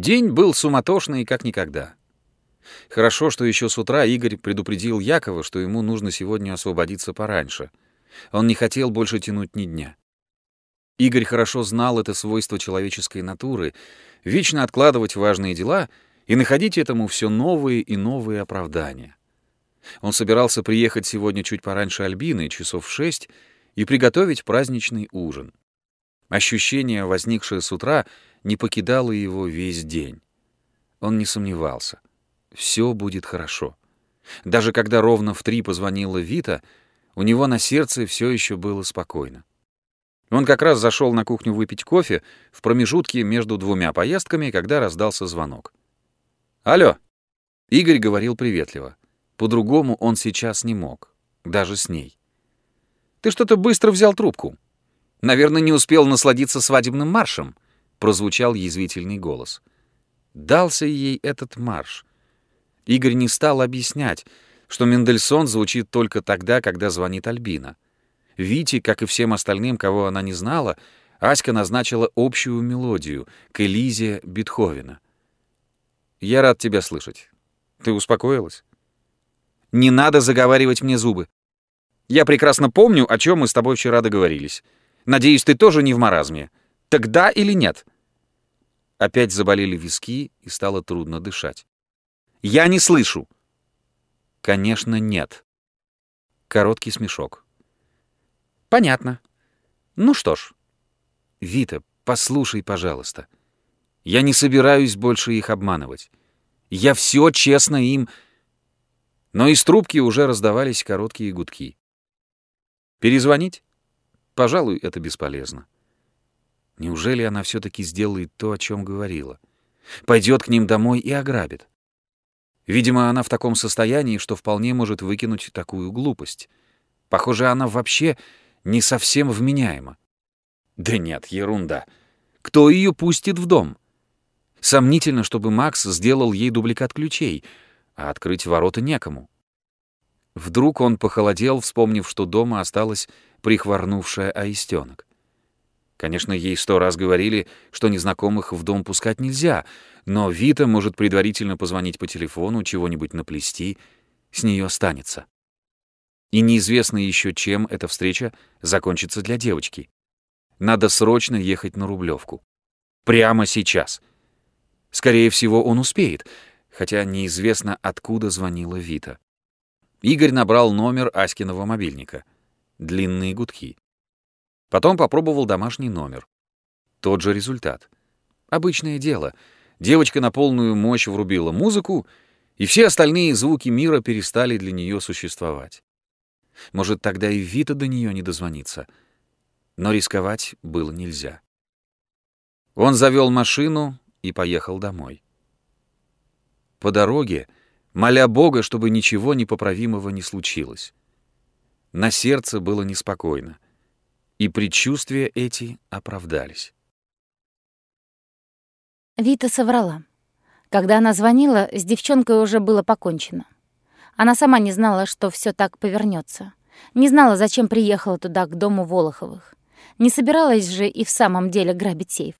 День был суматошный, как никогда. Хорошо, что еще с утра Игорь предупредил Якова, что ему нужно сегодня освободиться пораньше. Он не хотел больше тянуть ни дня. Игорь хорошо знал это свойство человеческой натуры — вечно откладывать важные дела и находить этому все новые и новые оправдания. Он собирался приехать сегодня чуть пораньше Альбины, часов в шесть, и приготовить праздничный ужин. Ощущение, возникшее с утра, не покидало его весь день. Он не сомневался. Все будет хорошо. Даже когда ровно в три позвонила Вита, у него на сердце все еще было спокойно. Он как раз зашел на кухню выпить кофе в промежутке между двумя поездками, когда раздался звонок. «Алло!» Игорь говорил приветливо. По-другому он сейчас не мог, даже с ней. «Ты что-то быстро взял трубку. Наверное, не успел насладиться свадебным маршем», — прозвучал язвительный голос. Дался ей этот марш. Игорь не стал объяснять, что Мендельсон звучит только тогда, когда звонит Альбина. Вите, как и всем остальным, кого она не знала, Аська назначила общую мелодию к Элизе Бетховена. «Я рад тебя слышать. Ты успокоилась?» Не надо заговаривать мне зубы. Я прекрасно помню, о чем мы с тобой вчера договорились. Надеюсь, ты тоже не в маразме. Тогда или нет?» Опять заболели виски, и стало трудно дышать. «Я не слышу!» «Конечно, нет». Короткий смешок. «Понятно. Ну что ж». «Вита, послушай, пожалуйста. Я не собираюсь больше их обманывать. Я все честно им...» Но из трубки уже раздавались короткие гудки. Перезвонить? Пожалуй, это бесполезно. Неужели она все-таки сделает то, о чем говорила? Пойдет к ним домой и ограбит. Видимо, она в таком состоянии, что вполне может выкинуть такую глупость. Похоже, она вообще не совсем вменяема. Да нет, ерунда. Кто ее пустит в дом? Сомнительно, чтобы Макс сделал ей дубликат ключей — а открыть ворота некому. Вдруг он похолодел, вспомнив, что дома осталась прихворнувшая аистенок. Конечно, ей сто раз говорили, что незнакомых в дом пускать нельзя, но Вита может предварительно позвонить по телефону, чего-нибудь наплести, с нее останется. И неизвестно еще, чем эта встреча закончится для девочки. Надо срочно ехать на Рублевку. Прямо сейчас. Скорее всего, он успеет — хотя неизвестно, откуда звонила Вита. Игорь набрал номер Аськиного мобильника. Длинные гудки. Потом попробовал домашний номер. Тот же результат. Обычное дело. Девочка на полную мощь врубила музыку, и все остальные звуки мира перестали для нее существовать. Может, тогда и Вита до нее не дозвонится. Но рисковать было нельзя. Он завел машину и поехал домой. По дороге, моля Бога, чтобы ничего непоправимого не случилось. На сердце было неспокойно, и предчувствия эти оправдались. Вита соврала. Когда она звонила, с девчонкой уже было покончено. Она сама не знала, что все так повернется. Не знала, зачем приехала туда, к дому Волоховых. Не собиралась же и в самом деле грабить сейф.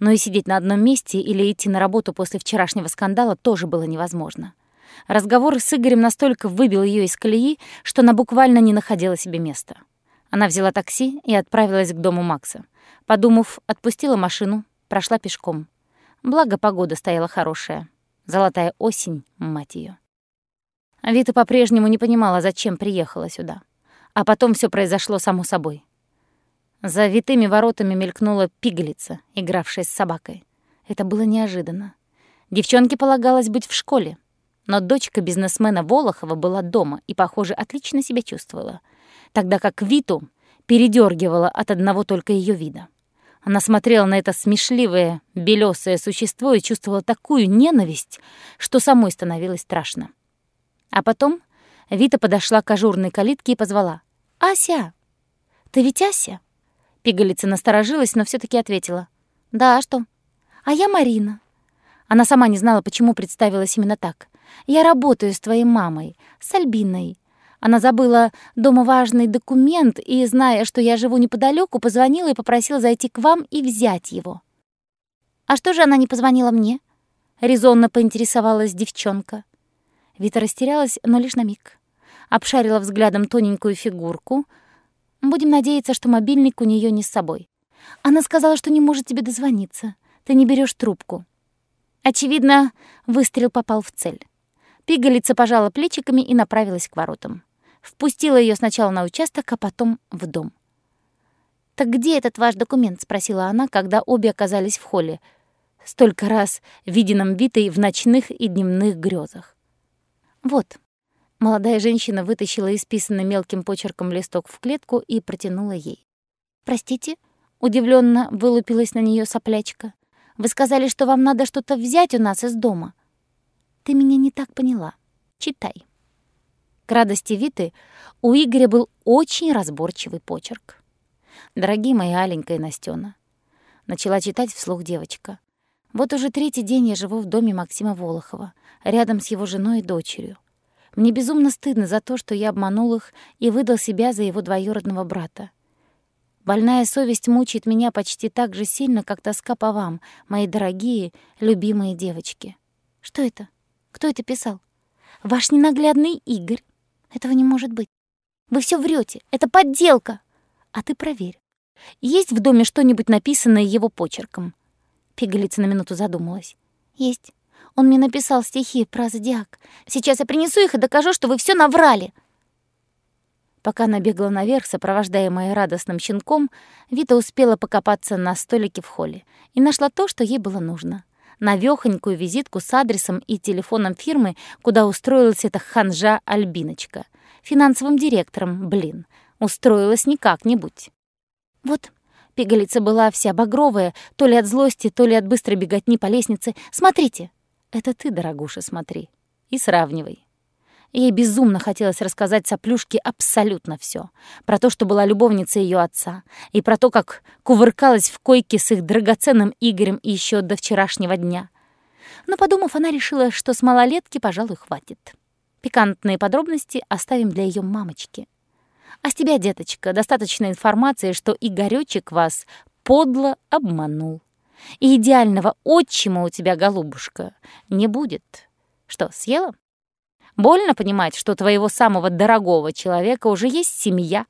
Но и сидеть на одном месте или идти на работу после вчерашнего скандала тоже было невозможно. Разговор с Игорем настолько выбил ее из колеи, что она буквально не находила себе места. Она взяла такси и отправилась к дому Макса. Подумав, отпустила машину, прошла пешком. Благо, погода стояла хорошая. Золотая осень, мать ее. Вита по-прежнему не понимала, зачем приехала сюда. А потом все произошло само собой. За витыми воротами мелькнула пигалица, игравшая с собакой. Это было неожиданно. Девчонке полагалось быть в школе, но дочка бизнесмена Волохова была дома и, похоже, отлично себя чувствовала, тогда как Виту передергивала от одного только ее вида. Она смотрела на это смешливое, белесое существо и чувствовала такую ненависть, что самой становилось страшно. А потом Вита подошла к ажурной калитке и позвала. «Ася! Ты ведь Ася?» Пигалица насторожилась, но все таки ответила. «Да, а что?» «А я Марина». Она сама не знала, почему представилась именно так. «Я работаю с твоей мамой, с Альбиной». Она забыла дома важный документ и, зная, что я живу неподалеку, позвонила и попросила зайти к вам и взять его. «А что же она не позвонила мне?» — резонно поинтересовалась девчонка. Вита растерялась, но лишь на миг. Обшарила взглядом тоненькую фигурку. Будем надеяться, что мобильник у нее не с собой. Она сказала, что не может тебе дозвониться. Ты не берешь трубку. Очевидно, выстрел попал в цель. Пигалица пожала плечиками и направилась к воротам. Впустила ее сначала на участок, а потом в дом. «Так где этот ваш документ?» — спросила она, когда обе оказались в холле. Столько раз виденном Витой в ночных и дневных грезах. «Вот». Молодая женщина вытащила исписанный мелким почерком листок в клетку и протянула ей. «Простите?» — удивленно вылупилась на нее соплячка. «Вы сказали, что вам надо что-то взять у нас из дома». «Ты меня не так поняла. Читай». К радости Виты у Игоря был очень разборчивый почерк. «Дорогие мои Аленька и Настёна», — начала читать вслух девочка. «Вот уже третий день я живу в доме Максима Волохова, рядом с его женой и дочерью. Мне безумно стыдно за то, что я обманул их и выдал себя за его двоюродного брата. Больная совесть мучает меня почти так же сильно, как тоска по вам, мои дорогие, любимые девочки. Что это? Кто это писал? Ваш ненаглядный Игорь. Этого не может быть. Вы все врете. Это подделка. А ты проверь. Есть в доме что-нибудь написанное его почерком? Пигалица на минуту задумалась. Есть. Он мне написал стихи про зодиак. Сейчас я принесу их и докажу, что вы все наврали. Пока она бегала наверх, сопровождаемая радостным щенком, Вита успела покопаться на столике в холле и нашла то, что ей было нужно. Навёхонькую визитку с адресом и телефоном фирмы, куда устроилась эта ханжа Альбиночка. Финансовым директором, блин. Устроилась не как-нибудь. Вот, пигалица была вся багровая, то ли от злости, то ли от быстрой беготни по лестнице. Смотрите, это ты, дорогуша, смотри. И сравнивай. Ей безумно хотелось рассказать соплюшке абсолютно все: Про то, что была любовницей ее отца, и про то, как кувыркалась в койке с их драгоценным Игорем еще до вчерашнего дня. Но, подумав, она решила, что с малолетки, пожалуй, хватит. Пикантные подробности оставим для ее мамочки. А с тебя, деточка, достаточно информации, что Игорёчек вас подло обманул. И идеального отчима у тебя, голубушка, не будет. Что, съела? Больно понимать, что твоего самого дорогого человека уже есть семья,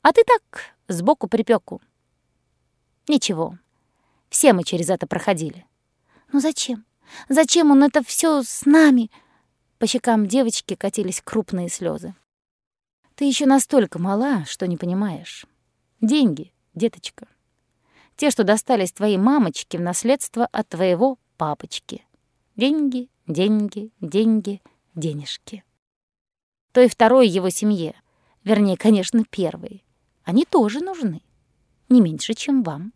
а ты так, сбоку припеку. Ничего, все мы через это проходили. Ну зачем? Зачем он это все с нами? По щекам девочки катились крупные слезы. Ты еще настолько мала, что не понимаешь. Деньги, деточка. Те, что достались твоей мамочке в наследство от твоего папочки. Деньги, деньги, деньги, денежки. Той второй его семье, вернее, конечно, первой, они тоже нужны. Не меньше, чем вам.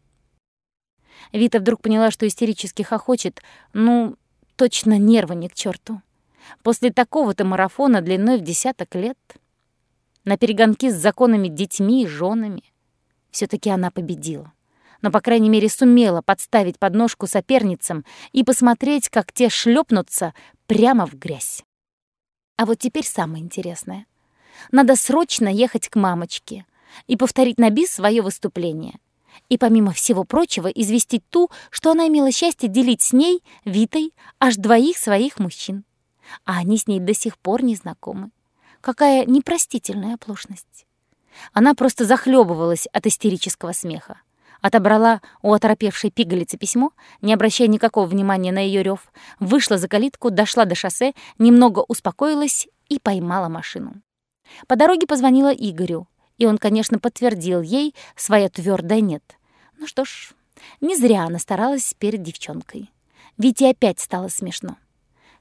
Вита вдруг поняла, что истерически хохочет. Ну, точно нервы не к черту. После такого-то марафона длиной в десяток лет. На перегонки с законными детьми и женами. все таки она победила но, по крайней мере, сумела подставить подножку соперницам и посмотреть, как те шлепнутся прямо в грязь. А вот теперь самое интересное. Надо срочно ехать к мамочке и повторить на бис свое выступление. И, помимо всего прочего, известить ту, что она имела счастье делить с ней, Витой, аж двоих своих мужчин. А они с ней до сих пор не знакомы. Какая непростительная оплошность. Она просто захлебывалась от истерического смеха отобрала у оторопевшей пигалицы письмо, не обращая никакого внимания на ее рев, вышла за калитку, дошла до шоссе, немного успокоилась и поймала машину. По дороге позвонила Игорю, и он, конечно, подтвердил ей свое твердое «нет». Ну что ж, не зря она старалась перед девчонкой. Ведь и опять стало смешно.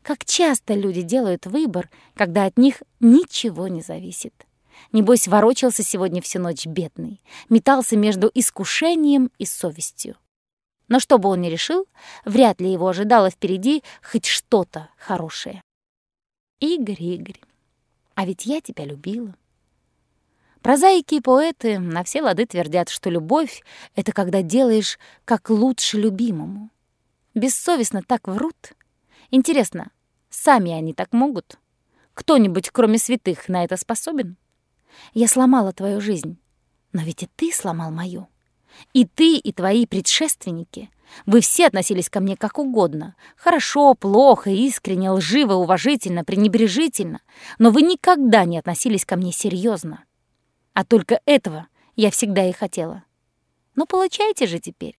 Как часто люди делают выбор, когда от них ничего не зависит. Небось, ворочался сегодня всю ночь бедный, метался между искушением и совестью. Но что бы он ни решил, вряд ли его ожидало впереди хоть что-то хорошее. Игорь, Игорь, а ведь я тебя любила. Прозаики и поэты на все лады твердят, что любовь — это когда делаешь как лучше любимому. Бессовестно так врут. Интересно, сами они так могут? Кто-нибудь, кроме святых, на это способен? Я сломала твою жизнь, но ведь и ты сломал мою. И ты, и твои предшественники Вы все относились ко мне как угодно. Хорошо, плохо, искренне, лживо, уважительно, пренебрежительно. Но вы никогда не относились ко мне серьезно. А только этого я всегда и хотела. Ну, получайте же теперь.